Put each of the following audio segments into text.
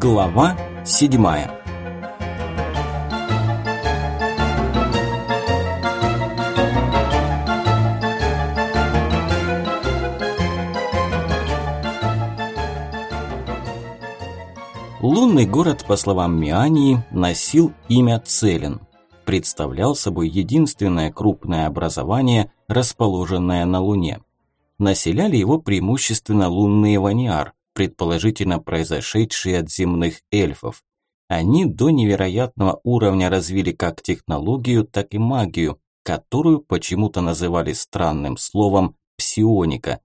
Глава седьмая Лунный город, по словам Миании, носил имя Целин. Представлял собой единственное крупное образование, расположенное на Луне. Населяли его преимущественно лунные ваниар, предположительно произошедшие от земных эльфов. Они до невероятного уровня развили как технологию, так и магию, которую почему-то называли странным словом «псионика».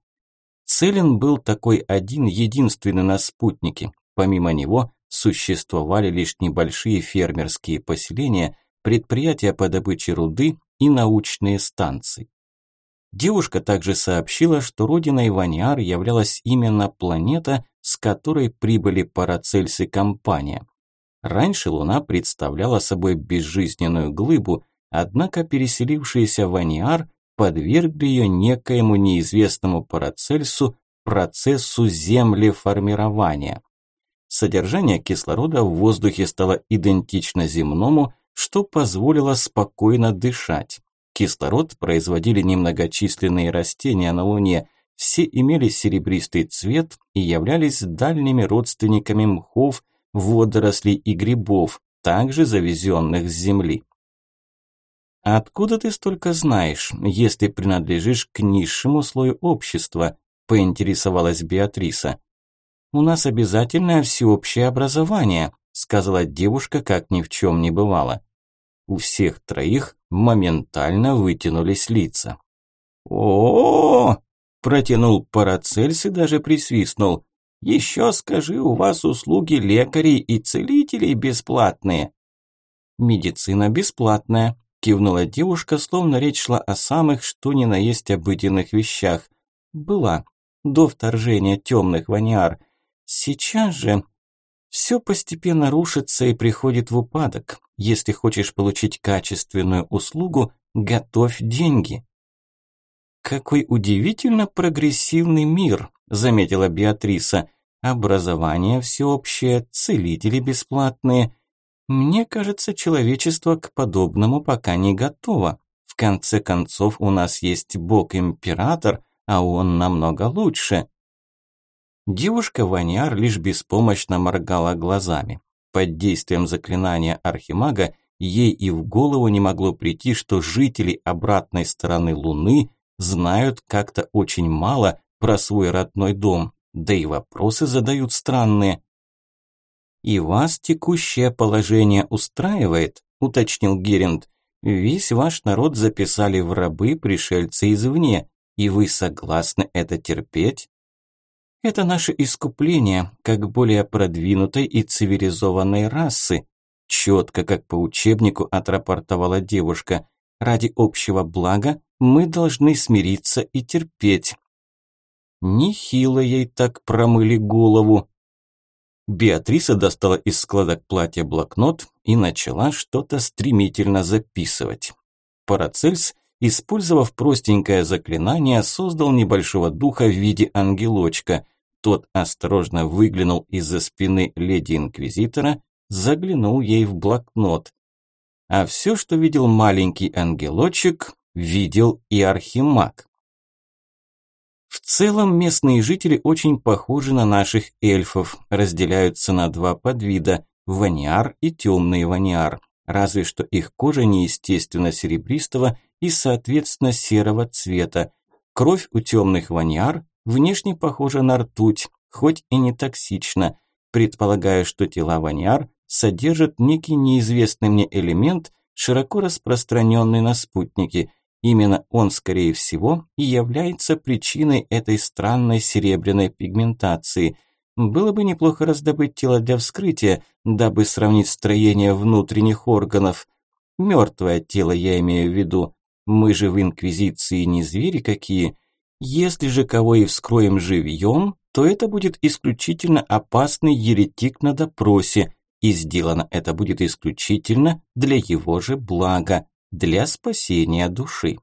Целен был такой один единственный на спутнике. Помимо него существовали лишь небольшие фермерские поселения, предприятия по добыче руды и научные станции. Девушка также сообщила, что родиной Ваниар являлась именно планета, с которой прибыли Парацельс и компания. Раньше Луна представляла собой безжизненную глыбу, однако переселившиеся Ваниар подвергли ее некоему неизвестному Парацельсу процессу землеформирования. Содержание кислорода в воздухе стало идентично земному, что позволило спокойно дышать. Кислород производили немногочисленные растения на Луне. Все имели серебристый цвет и являлись дальними родственниками мхов, водорослей и грибов, также завезенных с Земли. «Откуда ты столько знаешь, если принадлежишь к низшему слою общества?» – поинтересовалась Беатриса. «У нас обязательное всеобщее образование», – сказала девушка, как ни в чем не бывало. У всех троих моментально вытянулись лица. о, -о, -о, протянул Парацельс и даже присвистнул. «Еще скажи, у вас услуги лекарей и целителей бесплатные?» «Медицина бесплатная», – кивнула девушка, словно речь шла о самых что ни на есть обыденных вещах. «Была. До вторжения темных ваниар. Сейчас же все постепенно рушится и приходит в упадок. Если хочешь получить качественную услугу, готовь деньги. Какой удивительно прогрессивный мир, заметила Беатриса. Образование всеобщее, целители бесплатные. Мне кажется, человечество к подобному пока не готово. В конце концов, у нас есть бог-император, а он намного лучше. Девушка Ваниар лишь беспомощно моргала глазами. Под действием заклинания Архимага ей и в голову не могло прийти, что жители обратной стороны Луны знают как-то очень мало про свой родной дом, да и вопросы задают странные. «И вас текущее положение устраивает?» – уточнил Геринд. «Весь ваш народ записали в рабы пришельцы извне, и вы согласны это терпеть?» Это наше искупление, как более продвинутой и цивилизованной расы. Четко, как по учебнику, отрапортовала девушка. Ради общего блага мы должны смириться и терпеть. Нехило ей так промыли голову. Беатриса достала из складок платья блокнот и начала что-то стремительно записывать. Парацельс Использовав простенькое заклинание, создал небольшого духа в виде ангелочка. Тот осторожно выглянул из-за спины леди-инквизитора, заглянул ей в блокнот. А все, что видел маленький ангелочек, видел и архимаг. В целом местные жители очень похожи на наших эльфов, разделяются на два подвида – ваниар и темный ваниар, разве что их кожа неестественно серебристого и, соответственно, серого цвета. Кровь у темных ваниар внешне похожа на ртуть, хоть и не токсична. Предполагаю, что тела ваниар содержат некий неизвестный мне элемент, широко распространенный на спутнике. Именно он, скорее всего, и является причиной этой странной серебряной пигментации. Было бы неплохо раздобыть тело для вскрытия, дабы сравнить строение внутренних органов. Мертвое тело я имею в виду. Мы же в Инквизиции не звери какие. Если же кого и вскроем живьем, то это будет исключительно опасный еретик на допросе, и сделано это будет исключительно для его же блага, для спасения души.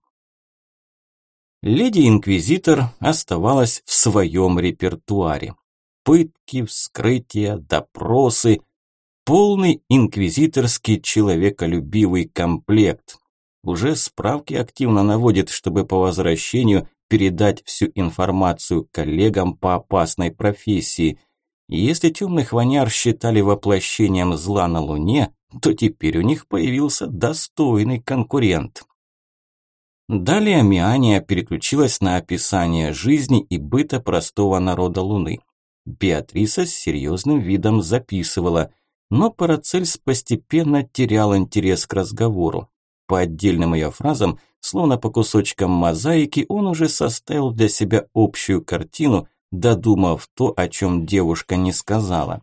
Леди-инквизитор оставалась в своем репертуаре. Пытки, вскрытия, допросы. Полный инквизиторский человеколюбивый комплект. Уже справки активно наводит, чтобы по возвращению передать всю информацию коллегам по опасной профессии. если темных ваняр считали воплощением зла на Луне, то теперь у них появился достойный конкурент. Далее Миания переключилась на описание жизни и быта простого народа Луны. Беатриса с серьезным видом записывала, но Парацельс постепенно терял интерес к разговору. По отдельным ее фразам, словно по кусочкам мозаики, он уже составил для себя общую картину, додумав то, о чем девушка не сказала.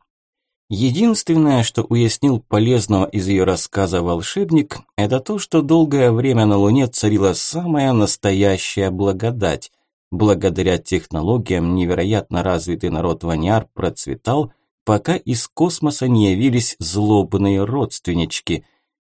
Единственное, что уяснил полезного из ее рассказа волшебник, это то, что долгое время на Луне царила самая настоящая благодать – Благодаря технологиям невероятно развитый народ Ваняр процветал, пока из космоса не явились злобные родственнички,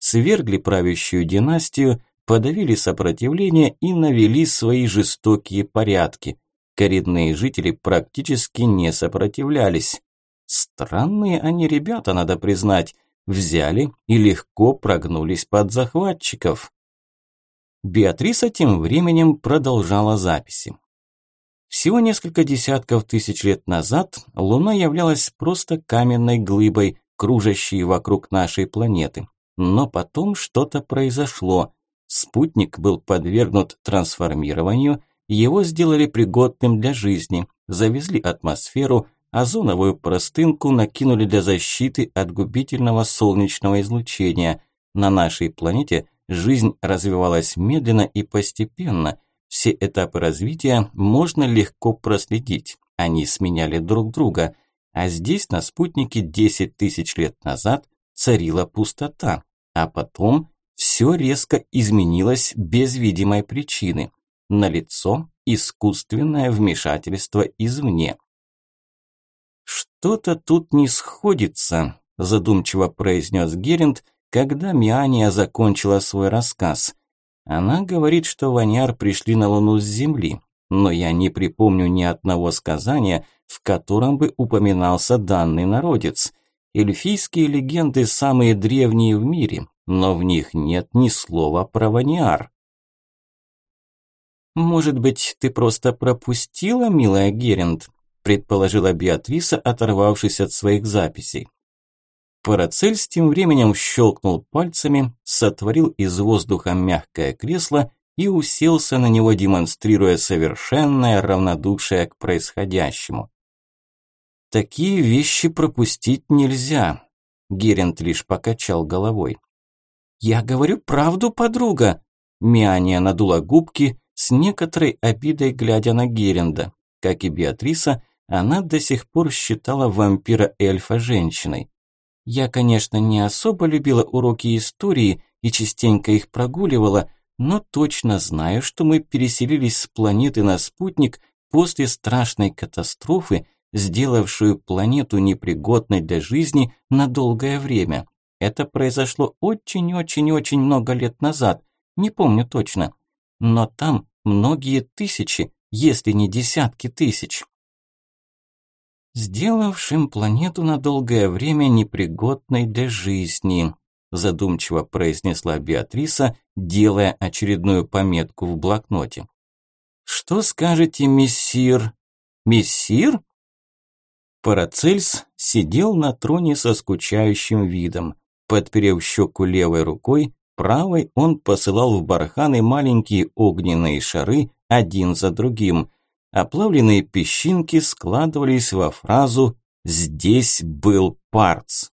свергли правящую династию, подавили сопротивление и навели свои жестокие порядки. Коренные жители практически не сопротивлялись. Странные они ребята, надо признать, взяли и легко прогнулись под захватчиков. Беатриса тем временем продолжала записи. Всего несколько десятков тысяч лет назад Луна являлась просто каменной глыбой, кружащей вокруг нашей планеты. Но потом что-то произошло. Спутник был подвергнут трансформированию, его сделали пригодным для жизни, завезли атмосферу, озоновую простынку накинули для защиты от губительного солнечного излучения. На нашей планете жизнь развивалась медленно и постепенно, все этапы развития можно легко проследить. Они сменяли друг друга. А здесь на спутнике 10 тысяч лет назад царила пустота. А потом все резко изменилось без видимой причины. Налицо искусственное вмешательство извне. «Что-то тут не сходится», – задумчиво произнес Геринд, когда Миания закончила свой рассказ. Она говорит, что ваняр пришли на Луну с Земли, но я не припомню ни одного сказания, в котором бы упоминался данный народец. Эльфийские легенды самые древние в мире, но в них нет ни слова про ваниар. «Может быть, ты просто пропустила, милая Геринд?» предположила Беатриса, оторвавшись от своих записей. Парацельс тем временем щелкнул пальцами, сотворил из воздуха мягкое кресло и уселся на него, демонстрируя совершенное равнодушие к происходящему. Такие вещи пропустить нельзя. Герент лишь покачал головой. Я говорю правду, подруга. Миания надула губки с некоторой обидой, глядя на Геренда. Как и Беатриса, она до сих пор считала вампира-эльфа женщиной. Я, конечно, не особо любила уроки истории и частенько их прогуливала, но точно знаю, что мы переселились с планеты на спутник после страшной катастрофы, сделавшую планету непригодной для жизни на долгое время. Это произошло очень-очень-очень много лет назад, не помню точно. Но там многие тысячи, если не десятки тысяч сделавшим планету на долгое время непригодной для жизни», задумчиво произнесла Беатриса, делая очередную пометку в блокноте. «Что скажете, мессир?» «Мессир?» Парацельс сидел на троне со скучающим видом. Подперев щеку левой рукой, правой он посылал в барханы маленькие огненные шары один за другим. Оплавленные песчинки складывались во фразу «Здесь был Парц».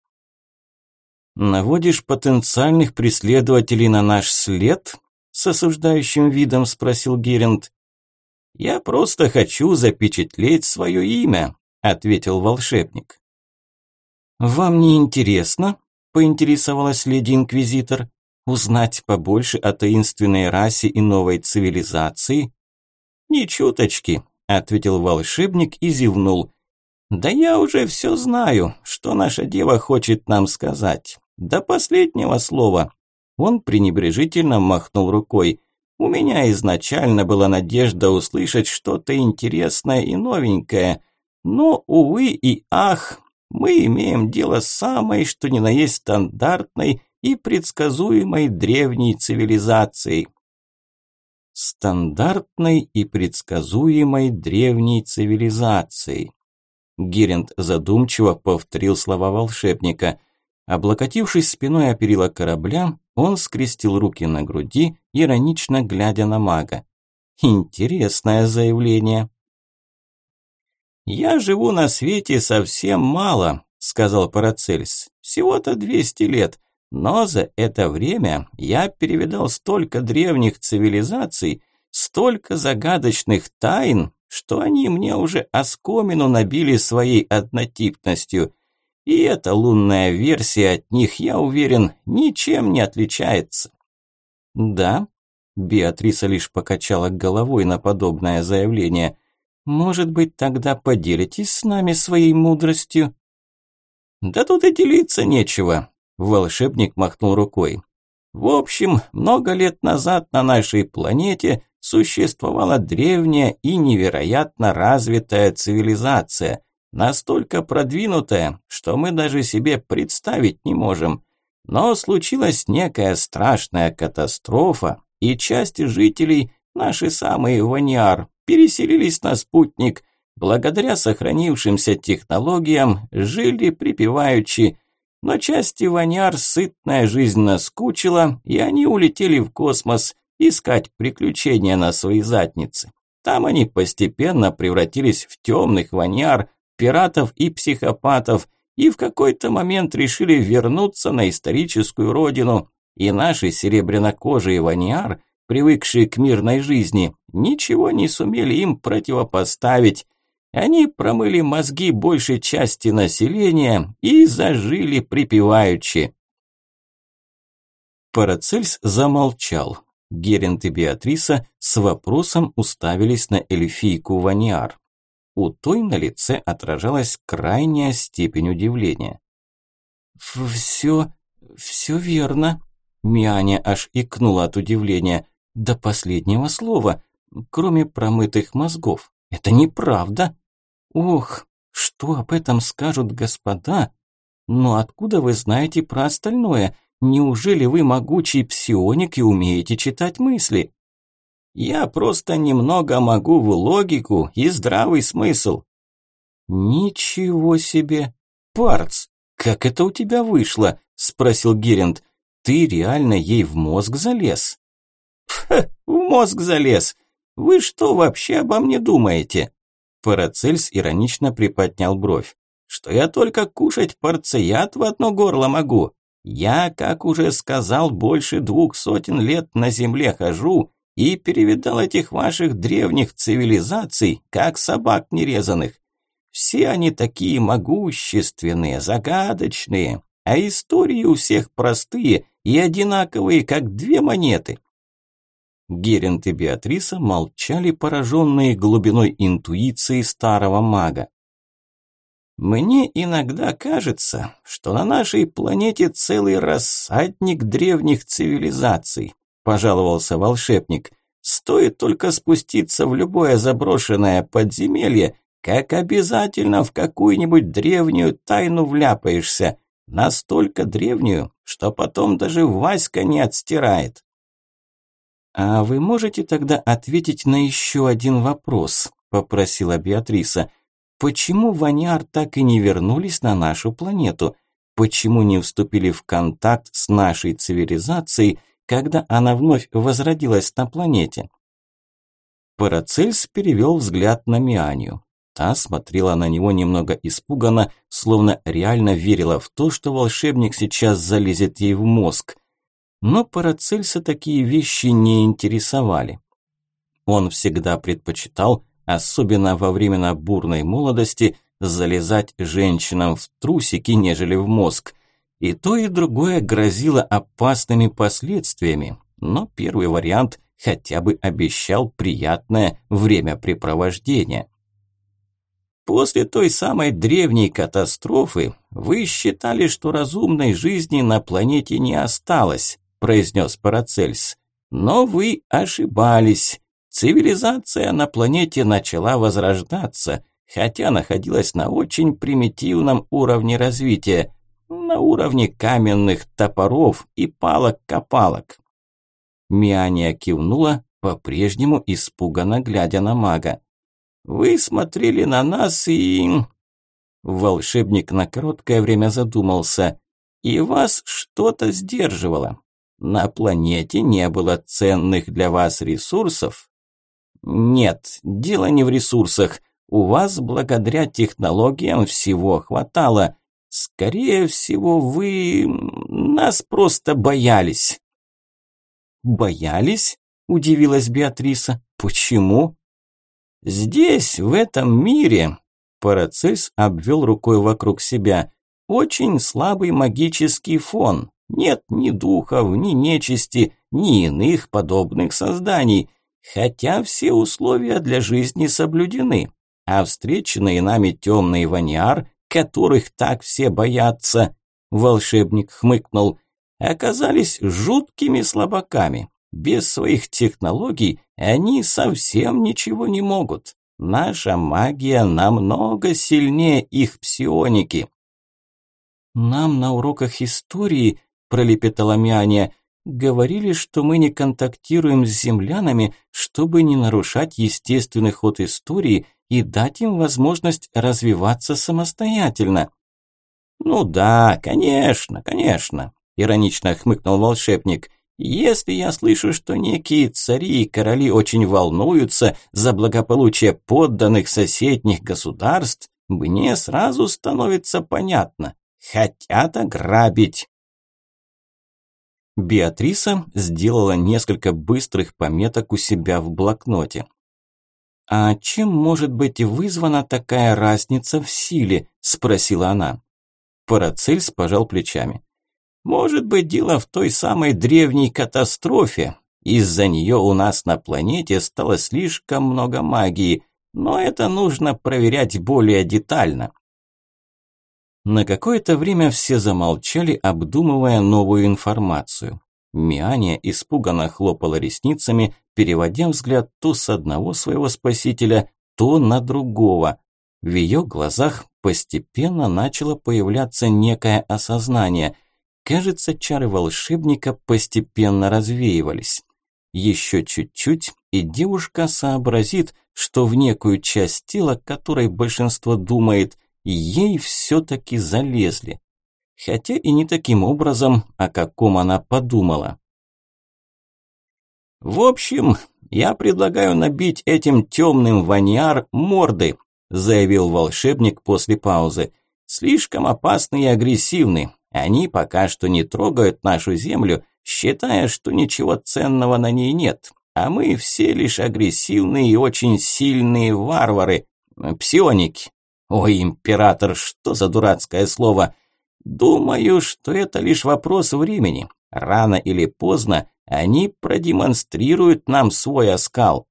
«Наводишь потенциальных преследователей на наш след?» С осуждающим видом спросил Геринд. «Я просто хочу запечатлеть свое имя», ответил волшебник. «Вам не интересно?» – поинтересовалась леди-инквизитор. «Узнать побольше о таинственной расе и новой цивилизации?» «Ни чуточки», – ответил волшебник и зевнул. «Да я уже все знаю, что наша дева хочет нам сказать. До последнего слова». Он пренебрежительно махнул рукой. «У меня изначально была надежда услышать что-то интересное и новенькое, Но, увы и ах, мы имеем дело с самой, что ни на есть стандартной и предсказуемой древней цивилизацией. Стандартной и предсказуемой древней цивилизацией. Геринд задумчиво повторил слова волшебника. Облокотившись спиной о перила корабля, он скрестил руки на груди, иронично глядя на мага. Интересное заявление. «Я живу на свете совсем мало», – сказал Парацельс. «Всего-то 200 лет, но за это время я перевидал столько древних цивилизаций, столько загадочных тайн, что они мне уже оскомину набили своей однотипностью. И эта лунная версия от них, я уверен, ничем не отличается». «Да?» – Беатриса лишь покачала головой на подобное заявление – может быть, тогда поделитесь с нами своей мудростью? Да тут и делиться нечего, волшебник махнул рукой. В общем, много лет назад на нашей планете существовала древняя и невероятно развитая цивилизация, настолько продвинутая, что мы даже себе представить не можем. Но случилась некая страшная катастрофа, и часть жителей, наши самые ваниар, переселились на спутник. Благодаря сохранившимся технологиям жили припеваючи, но части ваняр сытная жизнь наскучила, и они улетели в космос искать приключения на свои задницы. Там они постепенно превратились в темных ваняр, пиратов и психопатов, и в какой-то момент решили вернуться на историческую родину, и наши серебрянокожие ваниар привыкшие к мирной жизни, ничего не сумели им противопоставить. Они промыли мозги большей части населения и зажили припеваючи. Парацельс замолчал. Герент и Беатриса с вопросом уставились на эльфийку Ваниар. У той на лице отражалась крайняя степень удивления. «Все, все верно», – Мианя аж икнула от удивления до последнего слова, кроме промытых мозгов. Это неправда. Ох, что об этом скажут господа? Но откуда вы знаете про остальное? Неужели вы могучий псионик и умеете читать мысли? Я просто немного могу в логику и здравый смысл. Ничего себе. Парц, как это у тебя вышло? Спросил Геринд. Ты реально ей в мозг залез? В мозг залез. Вы что вообще обо мне думаете?» Парацельс иронично приподнял бровь. «Что я только кушать порцеят в одно горло могу? Я, как уже сказал, больше двух сотен лет на земле хожу и перевидал этих ваших древних цивилизаций, как собак нерезанных. Все они такие могущественные, загадочные, а истории у всех простые и одинаковые, как две монеты. Герент и Беатриса молчали, пораженные глубиной интуиции старого мага. «Мне иногда кажется, что на нашей планете целый рассадник древних цивилизаций», – пожаловался волшебник. «Стоит только спуститься в любое заброшенное подземелье, как обязательно в какую-нибудь древнюю тайну вляпаешься, настолько древнюю, что потом даже Васька не отстирает». «А вы можете тогда ответить на еще один вопрос?» – попросила Беатриса. «Почему Ваняр так и не вернулись на нашу планету? Почему не вступили в контакт с нашей цивилизацией, когда она вновь возродилась на планете?» Парацельс перевел взгляд на Мианию. Та смотрела на него немного испуганно, словно реально верила в то, что волшебник сейчас залезет ей в мозг – но Парацельса такие вещи не интересовали. Он всегда предпочитал, особенно во времена бурной молодости, залезать женщинам в трусики, нежели в мозг. И то, и другое грозило опасными последствиями, но первый вариант хотя бы обещал приятное времяпрепровождение. После той самой древней катастрофы вы считали, что разумной жизни на планете не осталось, – произнес Парацельс. «Но вы ошибались. Цивилизация на планете начала возрождаться, хотя находилась на очень примитивном уровне развития, на уровне каменных топоров и палок-копалок. Миания кивнула, по-прежнему испуганно глядя на мага. «Вы смотрели на нас и...» Волшебник на короткое время задумался. «И вас что-то сдерживало. На планете не было ценных для вас ресурсов?» «Нет, дело не в ресурсах. У вас благодаря технологиям всего хватало. Скорее всего, вы нас просто боялись». «Боялись?» – удивилась Беатриса. «Почему?» «Здесь, в этом мире», – Парацельс обвел рукой вокруг себя, – «очень слабый магический фон. Нет ни духов, ни нечисти, ни иных подобных созданий, хотя все условия для жизни соблюдены. А встреченные нами темный ваниар, которых так все боятся, волшебник хмыкнул, оказались жуткими слабаками. Без своих технологий они совсем ничего не могут. Наша магия намного сильнее их псионики. Нам на уроках истории, пролепетала Мианя, говорили, что мы не контактируем с землянами, чтобы не нарушать естественный ход истории и дать им возможность развиваться самостоятельно. Ну да, конечно, конечно, иронично хмыкнул волшебник. Если я слышу, что некие цари и короли очень волнуются за благополучие подданных соседних государств, мне сразу становится понятно. Хотят ограбить. Беатриса сделала несколько быстрых пометок у себя в блокноте. «А чем может быть вызвана такая разница в силе?» – спросила она. Парацельс пожал плечами. Может быть, дело в той самой древней катастрофе. Из-за нее у нас на планете стало слишком много магии, но это нужно проверять более детально. На какое-то время все замолчали, обдумывая новую информацию. Миания испуганно хлопала ресницами, переводя взгляд то с одного своего спасителя, то на другого. В ее глазах постепенно начало появляться некое осознание – Кажется, чары волшебника постепенно развеивались. Еще чуть-чуть, и девушка сообразит, что в некую часть тела, которой большинство думает, ей все-таки залезли. Хотя и не таким образом, о каком она подумала. «В общем, я предлагаю набить этим темным ваниар морды», заявил волшебник после паузы. «Слишком опасный и агрессивный. Они пока что не трогают нашу землю, считая, что ничего ценного на ней нет, а мы все лишь агрессивные и очень сильные варвары, псионики. Ой, император, что за дурацкое слово? Думаю, что это лишь вопрос времени. Рано или поздно они продемонстрируют нам свой оскал.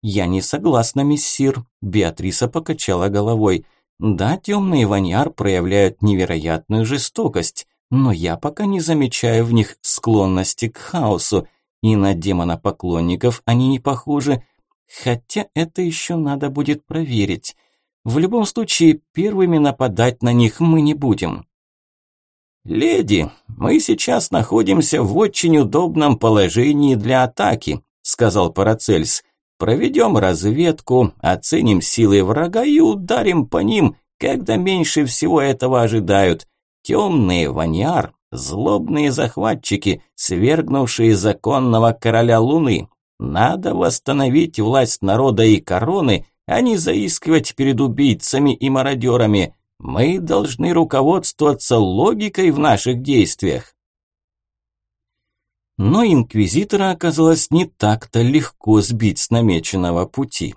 Я не согласна, миссир, Беатриса покачала головой. Да, темные ваньяр проявляют невероятную жестокость, но я пока не замечаю в них склонности к хаосу, и на демона-поклонников они не похожи, хотя это еще надо будет проверить. В любом случае, первыми нападать на них мы не будем. «Леди, мы сейчас находимся в очень удобном положении для атаки», сказал Парацельс. Проведем разведку, оценим силы врага и ударим по ним, когда меньше всего этого ожидают. Темные ваньяр, злобные захватчики, свергнувшие законного короля Луны. Надо восстановить власть народа и короны, а не заискивать перед убийцами и мародерами. Мы должны руководствоваться логикой в наших действиях. Но инквизитора оказалось не так-то легко сбить с намеченного пути.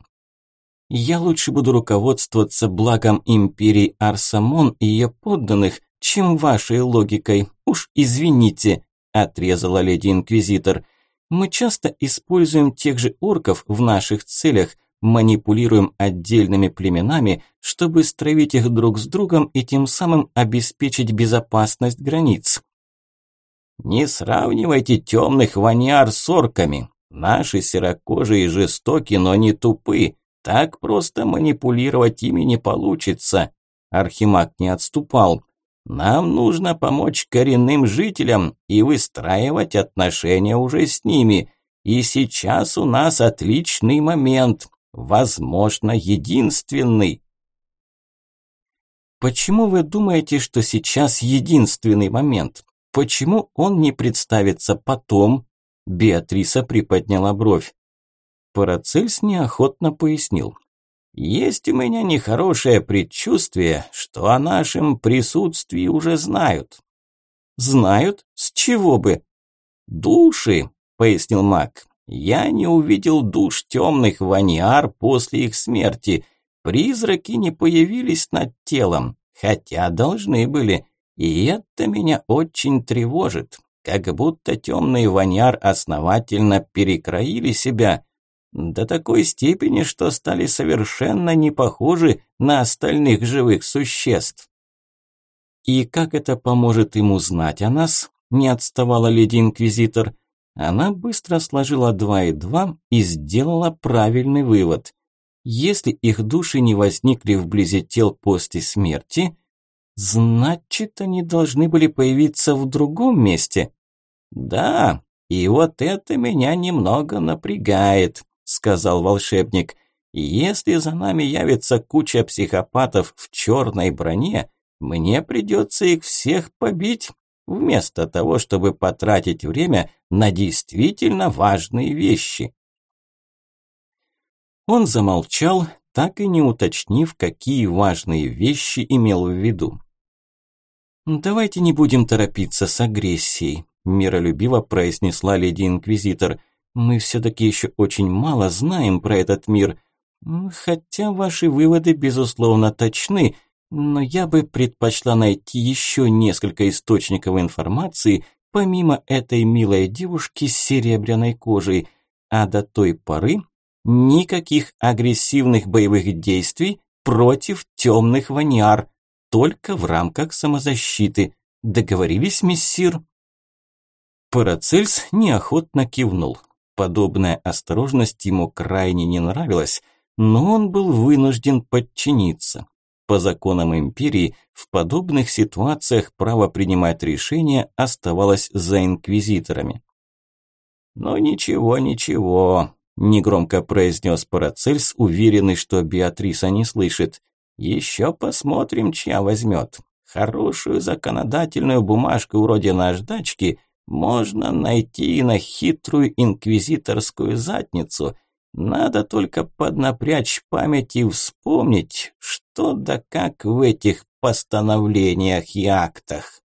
Я лучше буду руководствоваться благом империи Арсамон и ее подданных, чем вашей логикой. Уж извините, отрезала леди инквизитор. Мы часто используем тех же орков в наших целях, манипулируем отдельными племенами, чтобы стравить их друг с другом и тем самым обеспечить безопасность границ. Не сравнивайте темных ваниар с орками. Наши серокожие жестоки, но не тупы. Так просто манипулировать ими не получится. Архимаг не отступал. Нам нужно помочь коренным жителям и выстраивать отношения уже с ними. И сейчас у нас отличный момент, возможно, единственный. Почему вы думаете, что сейчас единственный момент? Почему он не представится потом? Беатриса приподняла бровь. Парацельс неохотно пояснил. «Есть у меня нехорошее предчувствие, что о нашем присутствии уже знают». «Знают? С чего бы?» «Души», – пояснил маг. «Я не увидел душ темных ваниар после их смерти. Призраки не появились над телом, хотя должны были. И это меня очень тревожит, как будто темный ваняр основательно перекроили себя, до такой степени, что стали совершенно не похожи на остальных живых существ. «И как это поможет ему знать о нас?» – не отставала леди-инквизитор. Она быстро сложила два и два и сделала правильный вывод. Если их души не возникли вблизи тел после смерти, значит, они должны были появиться в другом месте. «Да, и вот это меня немного напрягает», сказал волшебник. «Если за нами явится куча психопатов в черной броне, мне придется их всех побить, вместо того, чтобы потратить время на действительно важные вещи». Он замолчал, так и не уточнив, какие важные вещи имел в виду. «Давайте не будем торопиться с агрессией», – миролюбиво произнесла леди-инквизитор – мы все-таки еще очень мало знаем про этот мир. Хотя ваши выводы, безусловно, точны, но я бы предпочла найти еще несколько источников информации, помимо этой милой девушки с серебряной кожей. А до той поры никаких агрессивных боевых действий против темных ваниар, только в рамках самозащиты. Договорились, миссир? Парацельс неохотно кивнул. Подобная осторожность ему крайне не нравилась, но он был вынужден подчиниться. По законам империи в подобных ситуациях право принимать решения оставалось за инквизиторами. «Ну ничего, ничего», – негромко произнес Парацельс, уверенный, что Беатриса не слышит. «Еще посмотрим, чья возьмет. Хорошую законодательную бумажку вроде наждачки можно найти и на хитрую инквизиторскую задницу. Надо только поднапрячь память и вспомнить, что да как в этих постановлениях и актах.